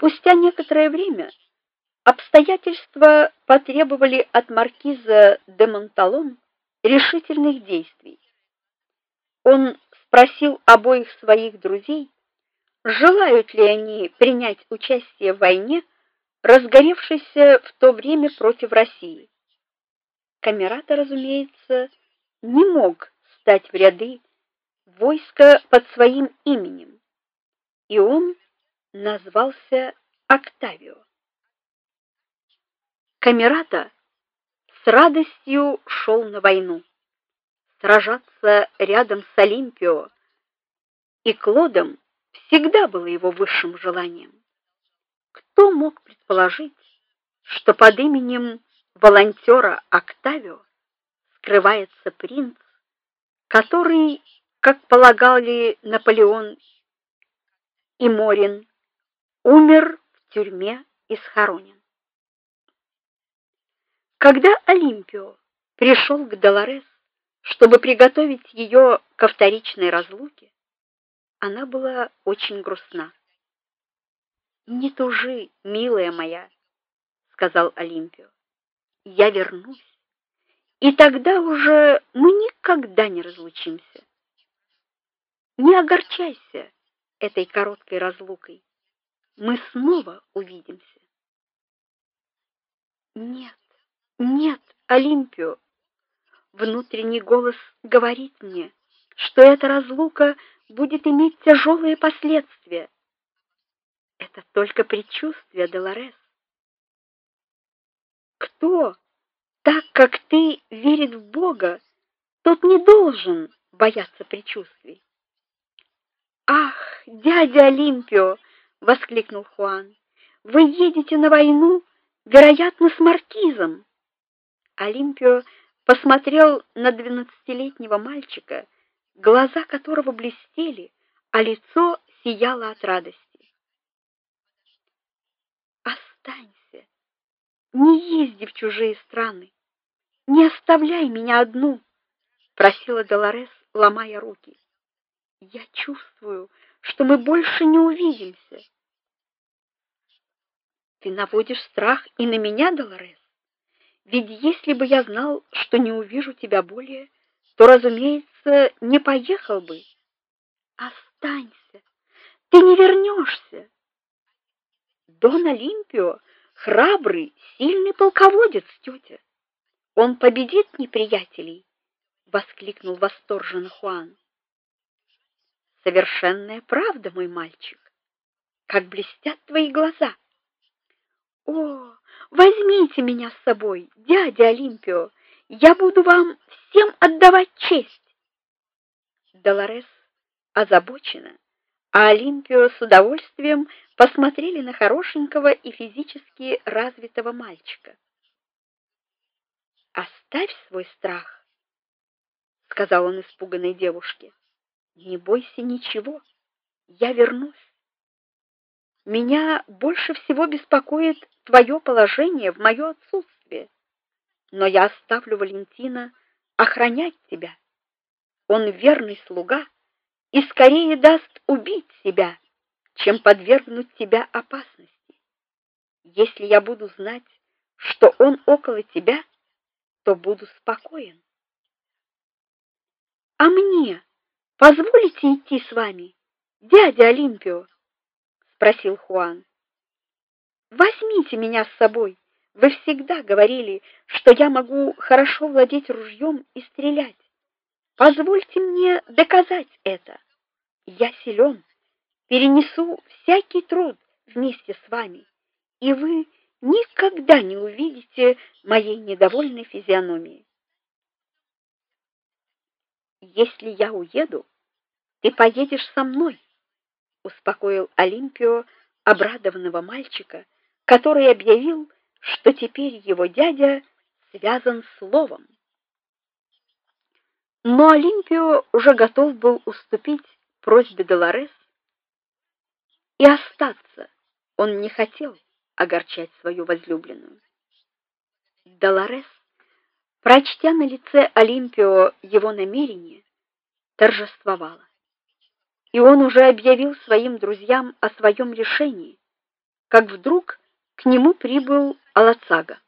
Спустя некоторое время обстоятельства потребовали от маркиза де Монталон решительных действий. Он спросил обоих своих друзей, желают ли они принять участие в войне, разгоревшейся в то время против России. Камерата, разумеется, не мог стать в ряды войска под своим именем, и он назвался Октавио. Камерата с радостью шел на войну, сражаться рядом с Олимпио и Клодом всегда было его высшим желанием. Кто мог предположить, что под именем волонтера Октавио скрывается принц, который, как полагали Наполеон и Морин, умер в тюрьме и схоронен. Когда Олимпио пришел к Долорес, чтобы приготовить ее ко вторичной разлуке, она была очень грустна. "Не тужи, милая моя", сказал Олимпио. "Я вернусь, и тогда уже мы никогда не разлучимся. Не огорчайся этой короткой разлукой. Мы снова увидимся". "Нет, нет, Олимпио, внутренний голос говорит мне, что эта разлука будет иметь тяжелые последствия. Это только предчувствие, Долорес. Кто, так как ты, верит в Бога, тот не должен бояться предчувствий. Ах, дядя Олимпио, воскликнул Хуан. Вы едете на войну, вероятно, с маркизом. Олимпио посмотрел на двенадцатилетнего мальчика, глаза которого блестели, а лицо сияло от радости. Останься. Не езди в чужие страны. Не оставляй меня одну, просила Долорес, ломая руки. Я чувствую, что мы больше не увидимся. Ты наводишь страх и на меня, Долорес. Ведь если бы я знал, что не увижу тебя более, то, разумеется, не поехал бы. Останься. Ты не вернешься. Дон Олимпио храбрый, сильный полководец, тетя. Он победит неприятелей, воскликнул восторженно Хуан. Совершенная правда, мой мальчик. Как блестят твои глаза. О, возьмите меня с собой, дядя Олимпио. Я буду вам всем отдавать честь. Долорес озабочена, а Олимпио с удовольствием посмотрели на хорошенького и физически развитого мальчика. Оставь свой страх, сказал он испуганной девушке. Не бойся ничего. Я вернусь. Меня больше всего беспокоит твое положение в мое отсутствие. Но я оставлю Валентина охранять тебя. Он верный слуга и скорее даст убить себя, чем подвергнуть тебя опасности. Если я буду знать, что он около тебя, то буду спокоен. А мне позволите идти с вами, дядя Олимпио? спросил Хуан. Возьмите меня с собой. Вы всегда говорили, что я могу хорошо владеть ружьем и стрелять. Позвольте мне доказать это. Я силен, перенесу всякий труд вместе с вами, и вы никогда не увидите моей недовольной физиономии. Если я уеду, ты поедешь со мной успокоил Олимпио обрадованного мальчика, который объявил, что теперь его дядя связан словом. Но Олимпио уже готов был уступить просьбе Долорес и остаться. Он не хотел огорчать свою возлюбленную. Долорес, прочтя на лице Олимпио его намерение, торжествовала и он уже объявил своим друзьям о своем решении, как вдруг к нему прибыл Алацага.